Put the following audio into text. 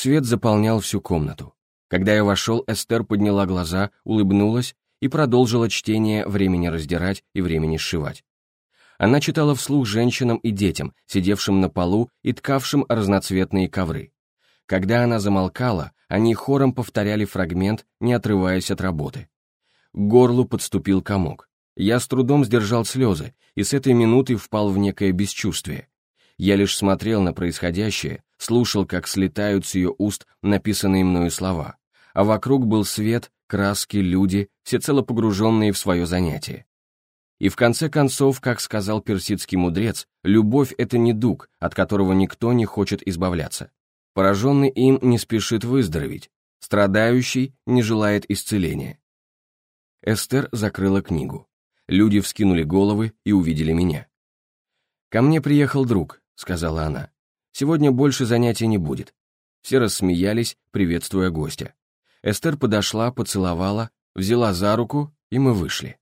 Свет заполнял всю комнату. Когда я вошел, Эстер подняла глаза, улыбнулась и продолжила чтение «Времени раздирать» и «Времени сшивать». Она читала вслух женщинам и детям, сидевшим на полу и ткавшим разноцветные ковры. Когда она замолкала, они хором повторяли фрагмент, не отрываясь от работы. К горлу подступил комок. Я с трудом сдержал слезы и с этой минуты впал в некое бесчувствие. Я лишь смотрел на происходящее, слушал, как слетают с ее уст написанные мною слова, а вокруг был свет, краски, люди, всецело погруженные в свое занятие. И в конце концов, как сказал персидский мудрец, любовь — это недуг, от которого никто не хочет избавляться. Пораженный им не спешит выздороветь, страдающий не желает исцеления. Эстер закрыла книгу. Люди вскинули головы и увидели меня. «Ко мне приехал друг», — сказала она. «Сегодня больше занятий не будет». Все рассмеялись, приветствуя гостя. Эстер подошла, поцеловала, взяла за руку, и мы вышли.